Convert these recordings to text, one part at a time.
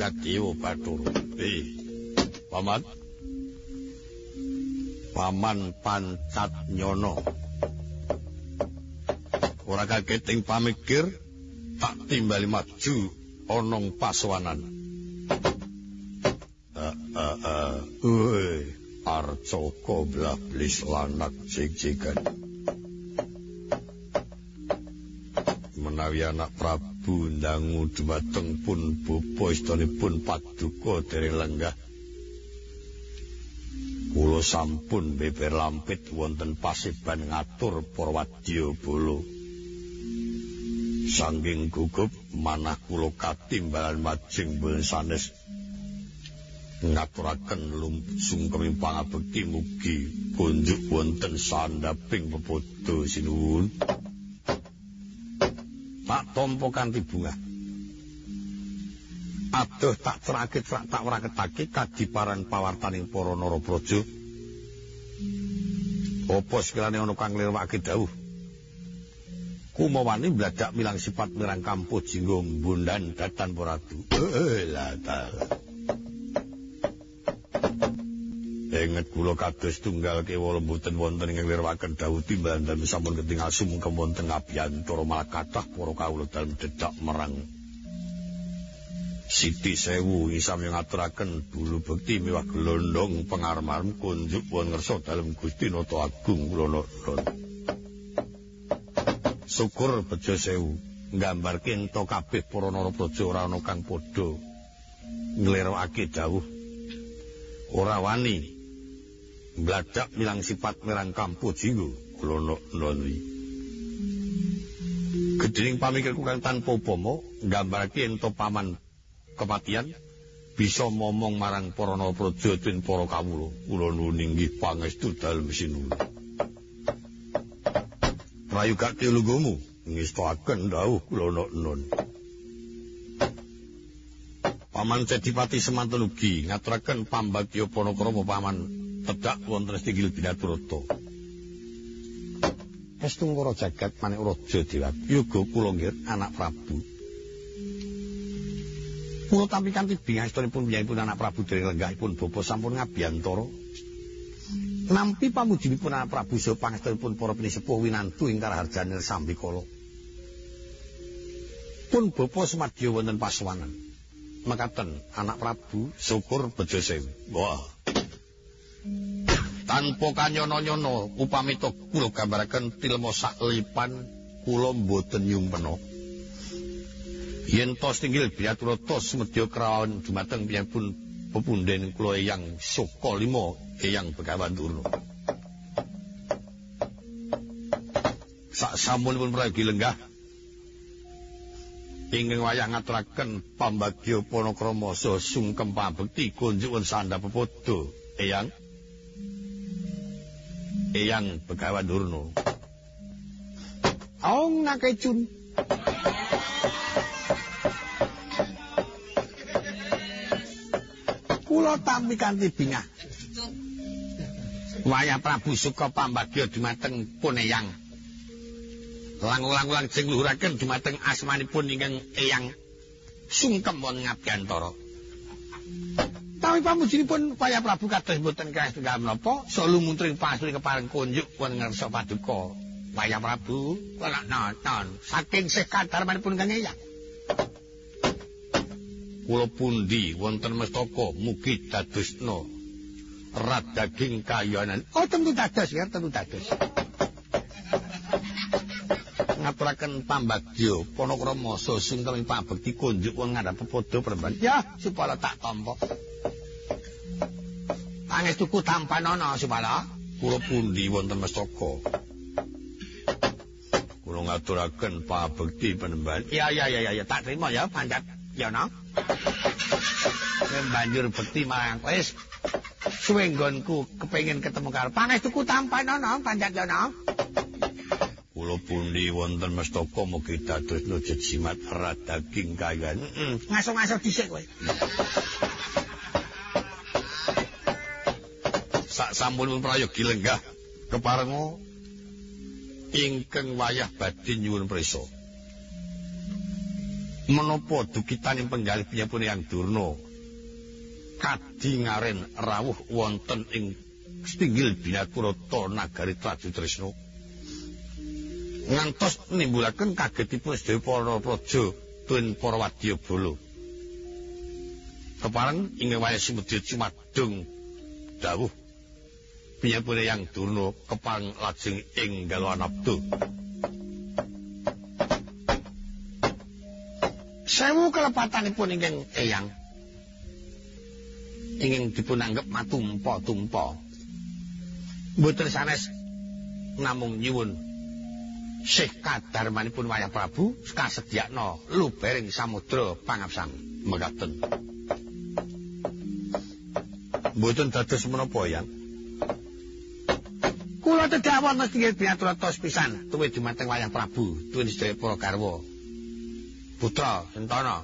Jagadewa Bathara. Eh, Paman. Paman Pancat Nyono. Ora kaget ing pamikir tak timbali maju onong paswanan. Eh, eh, eh, woi, Arcoko belah blis lanak jig-jigan. Menawi anak Prabu ndangu dumateng pun bopo istonipun paduka dereng lenggah. Kula sampun beber lampit wonten pasiban ngatur para wadya bolo. Sangking gugup manah kula katimbalan majeng boten sanes ngaturaken lumsung keming pangabekti mugi kunjuk wonten sandaping pepodo sinuwun. Tak tompo kanthi bunga. Aduh tak terakit tak tak raketake kadiparan pawartaning para narapraja. Apa sekirane ana kang nglirwake dawuh? Kumawani bladak milang sifat mirang kampuh jinggo bundan datan poratu. Eh lah Ingat kula kados tunggal kewala mboten wonten ing lirwaken dawuh dalem sampun ketingal sumengkem wonten ngabiyantara malah kathah para kawula dalem dedak merang Siti Sewu isam yang ngaturaken bulu bekti miwah gelondong pengarmarm kunjuk won ngerso dalem Gusti Nata Agung kula nuwun. Syukur Bejo Sewu nggambarke ento kabeh para narapraja ora ana kang padha nglirwakake dawuh ora wani Bladak milang sifat mirang kampu jinggo kula nonwi. Gedhening pamikirku kang tanpa upama nggambarake ento paman kematian bisa momong marang para napraja den para kawula. Kula nuwun inggih pangestu dalem sinuwun. Prayogake lungguhmu ngestoaken dawuh kula nuwun. Paman Cedipati semantun ugi ngaturaken pambagya Panakrama paman tedak wonten stinggil binaturata. Estungkara jagat manik raja dewat. Yoga kula nggih anak Prabu. Kula tampi kanthi bingastunipun piyambakipun anak Prabu dereng lenggahipun bapa sampun ngabiyantara. Nampi pamujinipun anak Prabu saha pangestunipun para pinisepuh winantu ing karaharjane sambikala. Pun bapa semadya wonten paswanan. Mekaten anak Prabu syukur bejo sewu. Wah. Tanpa kanyono-nyono upamita kula gambaraken tilma saklipan kula mboten nyumpena. Yen to tinggil biaturata semedya krawan dumateng piyambun pepunden kula eyang saka lima eyang begawan durna. Sak sampunipun pragi lenggah ingkang wayah ngaturaken pambagya panakrama saha sungkem pabekti kunjuk sandha pepodo eyang Eyang Begawan Durno. Ong nakecun. Kula tampi kanthi bingah. Wayah Prabu Suka pambagya dumateng pun Eyang. Langulang-ulang sing luhuraken dumateng asmanipun ingkang Eyang sungkem wonten ngabiyantara. Tawi pamujinipun Paya Prabu kados mboten kae tunggal menapa, so lumuntring pasuri kepareng kunjuk wonten ngarsa paduka. Paya Prabu kula nonton saking sih kadarmanipun Kang Eyang. Kula pundi wonten mestaka mugi dadosna rat daging kayanan. Oh tentu dados ya, tentu dados. ngaturaken pambagya panakrama susung kami pabekti kunjuk wong ngandhap pepodo perempuan ya supaya tak tampa pangestuku tampanana supaya kula pundi wonten mestaka? Kula ngaturaken pabekti penemban iya iya iya ya tak terima ya panjat. Ya no banjur bekti marang wis suwe nggonku kepengin ketemu karo pangestuku tampanana panjat ya no kula pundi wonten mestaka? Mugi dadosna jejimat rat daging kayan ngaso-ngaso dhisik kowe sampun prayogi lenggah keparenga ingkang wayah badhe nyuwun prisa. menapa dukitaning penggalih piyapun yang durna kadi ngaren rawuh wonten ing stinggil binakurata nagari Traju Tresna ngantos nimbulaken kagetipun sedaya para praja tuen para wadyabala kepareng ing wayah simedya cumadung dawuh piyapun yang durna kepareng lajeng ing galwanabda sewu kelepatanipun ingkang eyang. Ingin dipunanggep matumpa-tumpa. Mboten sanes namung nyuwun. Syekh kadarmanipun wayah Prabu kasedyakna lubering samudra pangapsan mekaten. Mboten dados menapa yang kula tedhawon mesti diatur tos pisan tuwe dumateng wayah Prabu tuwin sedaya para garwa putra Sentana.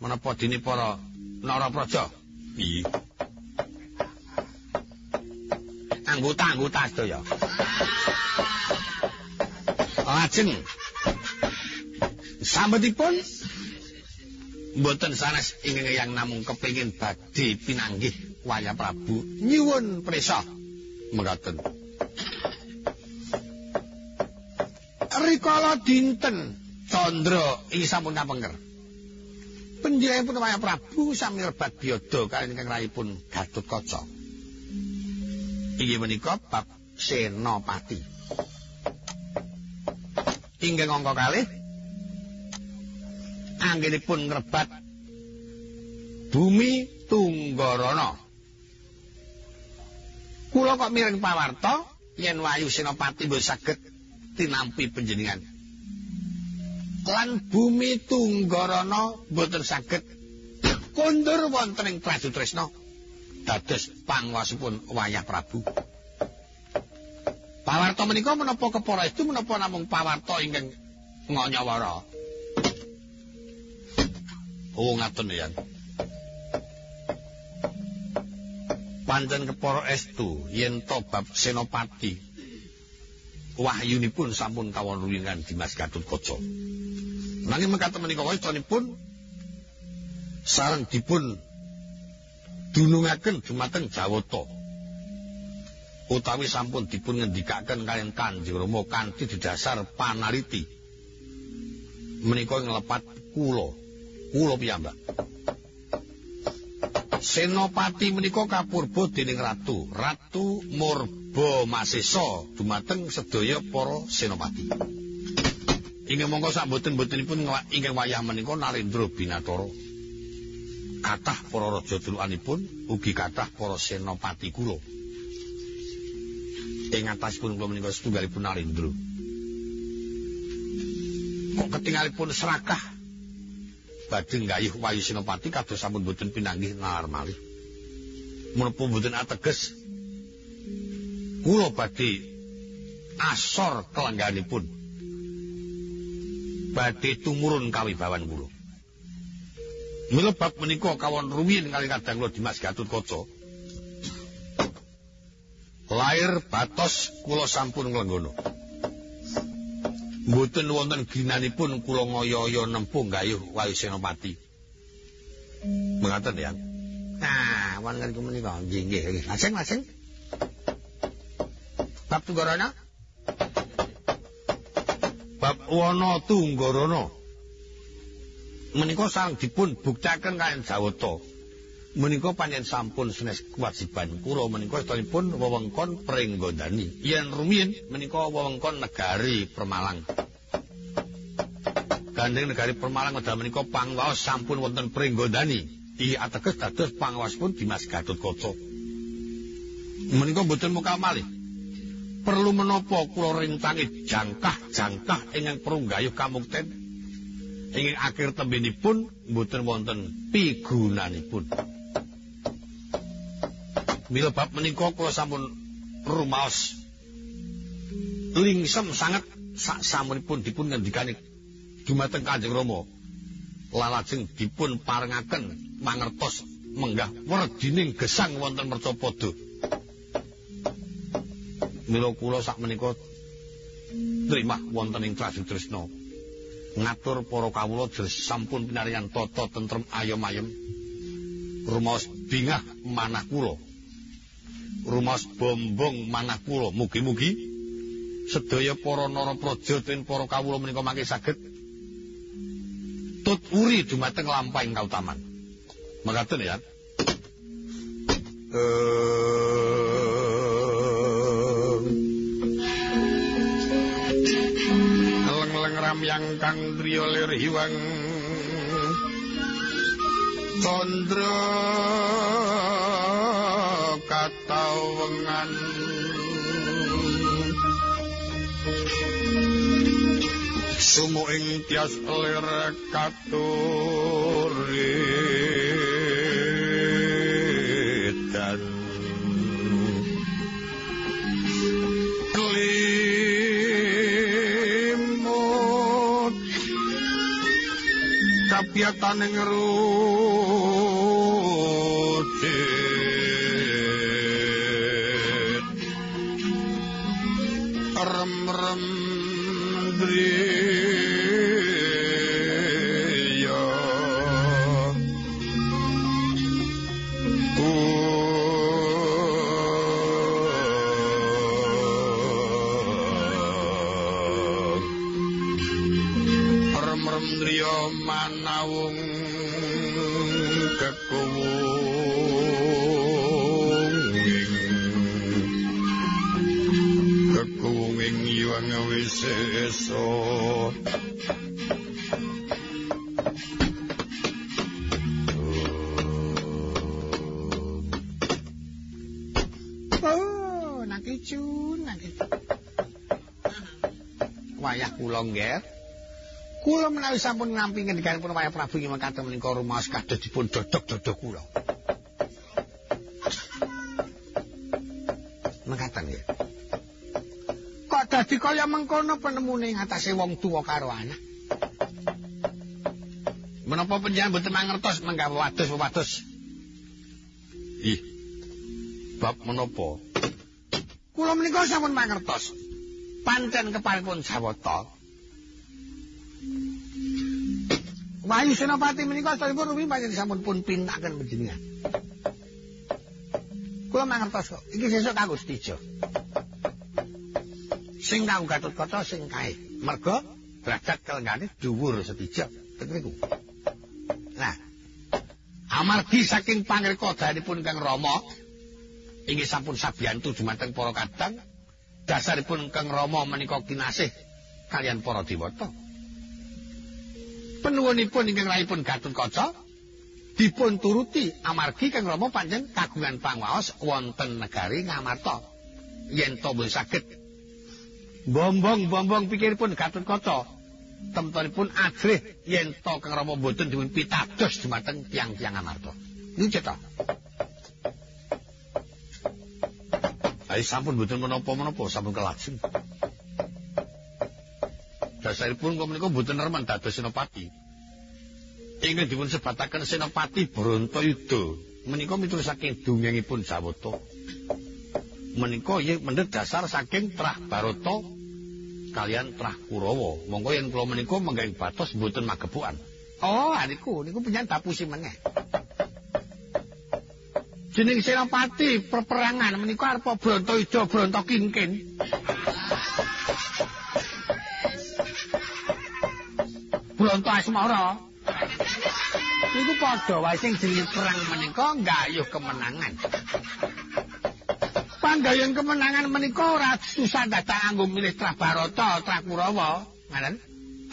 Menapa dini para Narapraja? Iya. Anggota-anggota sedaya. Lajeng sambetipun mboten sanes ingkang yang namung kepingin badhe pinanggih wayah Prabu nyuwun prisa mekaten. rikala dinten Candra iki sampun kapengker. Panjenenganipun Wayah Prabu sami rebat biyada kaliyan ingkang rayipun Gatotkaca. Inggih menika bab Senopati. Inggih angka kalih anggenipun ngrebat bumi Tunggarana. Kula kok miring pawarta yen Wayu Senopati mboten saged tinampi panjenengan. Lan bumi Tunggarana boten saged kondur wonten ing Praja Tresna dados panguwasipun Wayah Prabu. Pawarta menika menapa kepara itu menapa namung pawarta ingkang nganyawara. Oh ngaten ya. Pancen kepara estu yen to bab Senopati wahyunipun sampun kawon ruwingan Dimas Gatotkaca. Nanging mekaten menika wacanipun sareng dipun dunungaken dumateng Jawata. Utawi sampun dipun ngendikaken kaliyan Kanjeng Rama kanthi didasar panaliti. Menika nglepat kula, kula piyambak. Senopati menika kapurba dening ratu, Ratu Murba Masesa dumateng sedaya para senopati. Inggih monggo sak boten-botenipun ingkang wayah menika Narendra Binathara. Kathah para raja dulukanipun ugi kathah para senopati kula. Ing atasipun kula menika setunggalipun Narendra. Kok ketingalipun serakah badhe nggayuh Wayu Senopati kados sampun boten pinanggih nalar malih. Menapa boten ateges kula badhe asor kelangganipun. Badhe tumurun kawibawan kula. Milebab menika kawon rumiyin kali kadang kula Dimas Gatotkaca. Lair batos kula sampun nglenggono. Mboten wonten ginanipun kula ngaya-aya nempuh gayuh Wayu Senopati. Mengaten ya. Nah, wonten menika nggih nggih. Lajeng lajeng. Bab Tunggarana. Bab Wana Tunggarana. Menika sang dipun buktiaken kalian Jawata. Menika panjen sampun senes kewajiban kula menika sedayapun wewengkon Pringgondani. Yen rumiyin menika wewengkon negari Permalang. Gandeng negari Permalang wedal menika pangwaos sampun wonten Pringgondani. Iki ateges dados panguwaspun Dimas Gatotkaca. Menika mboten muka malih. Perlu menapa kula rintangi jangkah-jangkah ingkang prunggayuh kamukten ingkang akhir tembinipun mboten wonten pigunanipun. Mila bab menika kula sampun rumaos lingsem sanget sak samunipun dipun ngendikani dumateng Kanjeng Rama. Lalajeng dipun parengaken mangertos menggah werdining gesang wonten mercapada. Mila kula sak menika trimah wonten ing Trasutresna. ngatur para kawula jer sampun pinarian tata tentrem ayem-ayem rumaos bingah manah kula rumaos bombong manah kula mugi-mugi sedaya para narapraja ten para kawula menika mangke saged tut uri dumateng lampahing kautaman. Mekaten ya. Leng-leng ramyang kang driya lir hiwang. Tandra katawengan Sumu ing tias lir katuridan Kelimut Kapiatan ing Oh, nak kicun, nak kicun. Wayah kula nggih. Kula menawi sampun nampi ngendikanipun wayah Prabu inggih mekaten menika rumaos kados dipun dodok-dodok kula. Mekaten nggih. Kok dadi kaya mengkono penemune ngatasé wong tuwa karo anak? Menapa panjenengan boten mangertos menggawe wados-wados? Ih. Bab menapa? Kula menika sampun mangertos. Pancen kepalipun sawata. Wahyu Senopati menika sedherek rumiyin panjenengan sampun pun pintaken panjenengan. Kula mangertos kok. Iki sesuk kanggo Stijo. Sing kanggo Gatotkaca sing kae. Merga derajat kelenggane dhuwur Stijo. Tetriku. Nah, amargi saking pangrekodanipun Kang Rama inggih sampun sabiyantu dumateng para kadang dasaripun Kang Rama menika kinasih kalian para dewata. Penuwunipun ingkang rahipun Gatotkaca dipun turuti amargi Kang Rama panjen kagungan pangwaos wonten negari Ngamarta. Yen to saged bombong-bombong pikiripun Gatotkaca temtunipun ajrih yen to Kang Rama boten dipun pitados dumateng tiang-tiang Ngamarta. Niku cetha. Ayo sampun boten menapa-menapa, sampun kelajeng. Dasaripun kok menika boten remen dados senopati. Ingkang dipun sebataken senopati Brontayuda menika miturut saking dongengipun Jawata. Menika nggih mendhet dasar saking Trah Barata kalian Trah Kurawa. Monggo yen kula menika menggawe batos boten magepukan. Oh, niku niku penyan tapusi meneh. Jeneng Senopati perperangan menika arepa Brontoyuda Brontokinkin. Bronto Asmara. Niku padha wae sing jenenge perang menika nggayuh kemenangan. Panggayeng kemenangan menika ora susah datang anggo milih Trah Barata, Trah Kurawa, ngaten?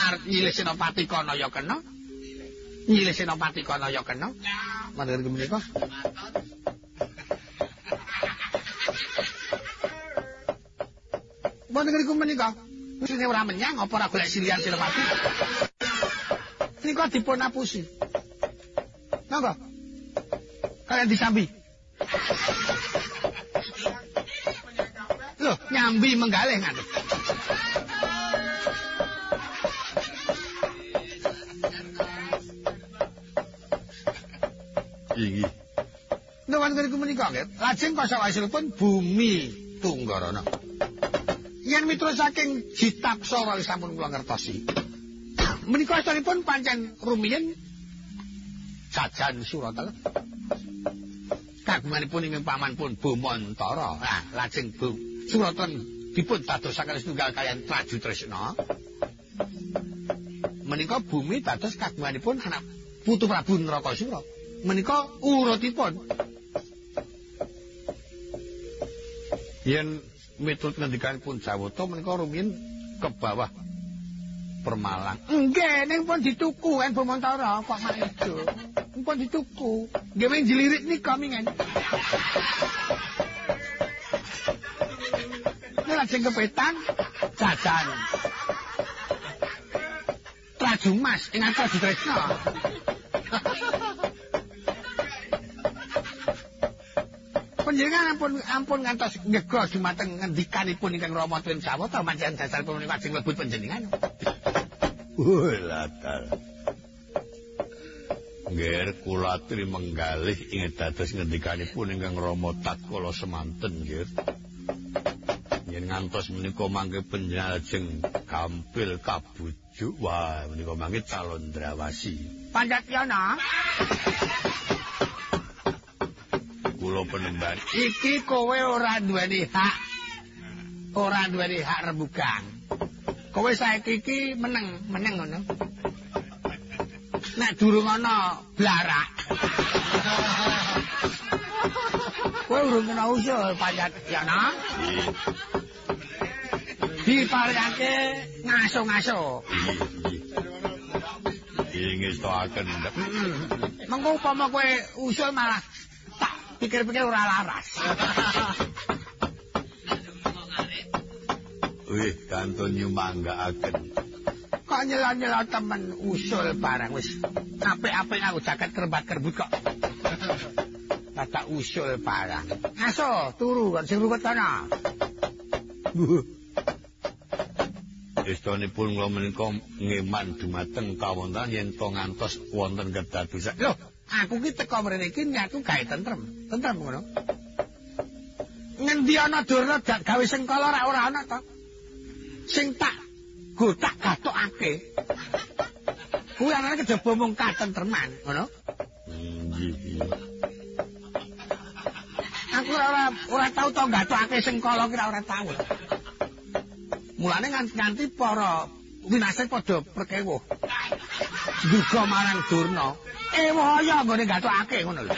Arep milih Senopati kana ya kena. Milih Senopati kana ya kena. Mandher menika. Mboten ngriku menika. Sine ora menyang apa ora golek silian Senopati. Nika dipun apusi. Nangga. Kalian disambi. Loh, nyambi menggalih ngantuk. Iki. Nuwun ngriku menika nggih. Lajeng kasawasilipun bumi Tunggarana. Yen mitra saking Jitapsara sampun kula ngertosi. Menika astunipun pancen rumiyin jajan Surata. Kagunganipun ing paman pun Bomantara. Nah, lajeng Bu Surata dipun dadosaken setunggal kalian Traju Tresna. Menika bumi dados kagunganipun anak Putu Prabu Nrakasura. Menika urutipun. Yen miturut ngendikanipun Jawata menika rumiyin ke bawah Permalang. Nggih, ning pun dituku kan Bomantara kok maido. Pun dituku. Nggih men jilirik nika mingen. Nek lajeng kepetan jajan. Traju Mas ing atas ditresna. Panjenengan ampun ampun ngantos ngegos dumateng ngendikanipun ingkang Rama Twin Sawata manjen dasar punika lajeng mlebet panjenengan. Wulatal. Nger kula tri menggalih ing dados ngendikanipun ingkang Rama Tatkala semanten nggih. Yen ngantos menika mangke panjenengan gampil kabujuk wah menika mangke calon drawasi. Panjatyana. Kula penemban Iki kowe ora duweni hak. Ora duweni hak rembugan. Kowe saiki iki meneng, meneng ngono. Nek durung ana blarak. Kowe urung kena usul panjatyana. Diparingake ngaso-ngaso. ingis toaken. Mengko upama kowe usul malah pikir-pikir ora laras. Wih, kantun nyumanggaaken. kok nyela-nyela temen usul barang wis apik-apik aku jaket kerbat-kerbut kok. Tata usul barang. Aso, turu kan sing ruwet kana. Estunipun kula menika ngeman dumateng kawonten yen to ngantos wonten kedadosan. Loh, aku ki teko mrene iki niatku gawe tentrem. Tentrem ngono. Ngendi ana durna gak gawe sengkala ora ora ana to. Sing tak gotak gatokake. Kuwi anane kejaba mung katentreman, ngono. Aku ora ora tau to gatokake sengkala ki ora tau. Mulane nganti, nganti para winasih padha perkewuh. Duga marang Durna. Eh waya nggone gatokake ngono lho.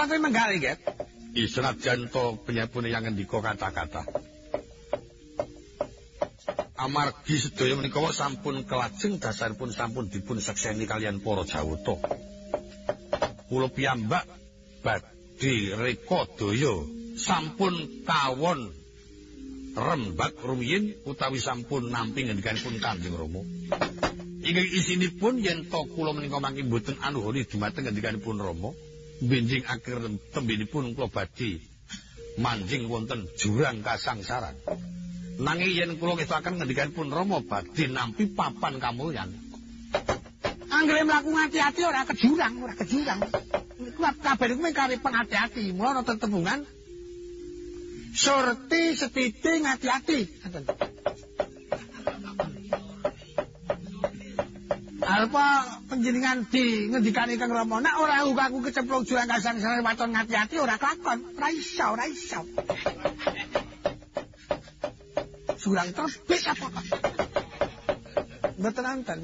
Kula kuwi menggali, Get. Israt janto penyapune yang ngendika kata-kata. Amargi sedaya menika sampun kelajeng dasaripun sampun dipun sekseni kalian para Jawata. Kula piyambak badhe reka daya sampun kawon rembak rumiyin utawi sampun nampi ngendikanipun Kanjeng Rama. Inggih isinipun yen to kula menika mangke mboten anuhuri dumateng ngendikanipun Rama, benjing akhir tembinipun kula badhe manjing wonten jurang kasangsaran. Nanging yen kula ngestokaken ngendikanipun Rama badhe nampi papan kamulyan. Anggere mlaku ngati-ati ora ke jurang, ora ke jurang. Kuwi kabeh iku mengkari pengati-ati, mula ana tetembungan Surti setiti ngati-ati. Alpa panjenengan di ngendikane Kang Rama, nek ora aku kecemplung jurang kasangsaran waton ngati-ati ora kelakon, ora iso, ora iso. Jurang terbit apa kok? Mboten nonton.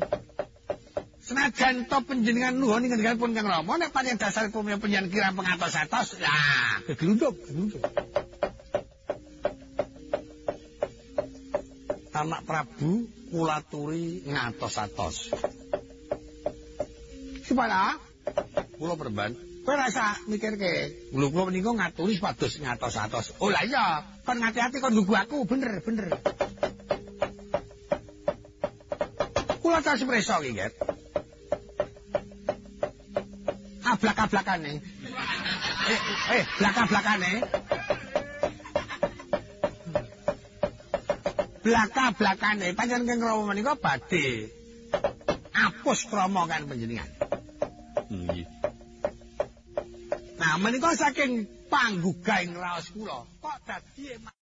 Senajan to panjenengan nuhun ngendikane pun Kang Rama, nek panjenengan dasar punya panjenengan kirang pengatos-atos, lah, geglunduk, geglunduk. Anak Prabu kula turi ngatos-atos. Supaya Kula perban kowe rasa mikirke, lho kula menika ngaturi supados ngatos-atos. Oh lah iya, kon ngati-ati kon nunggu aku, bener, bener. Kula tas preso iki, Get. Ablak-ablakane. Eh, eh, blaka-blakane. Blaka-blakane panjenengan keng Rama menika badhe apus krama kan panjenengan. Nggih. Nah, menika saking panggugahing raos kula, kok dadi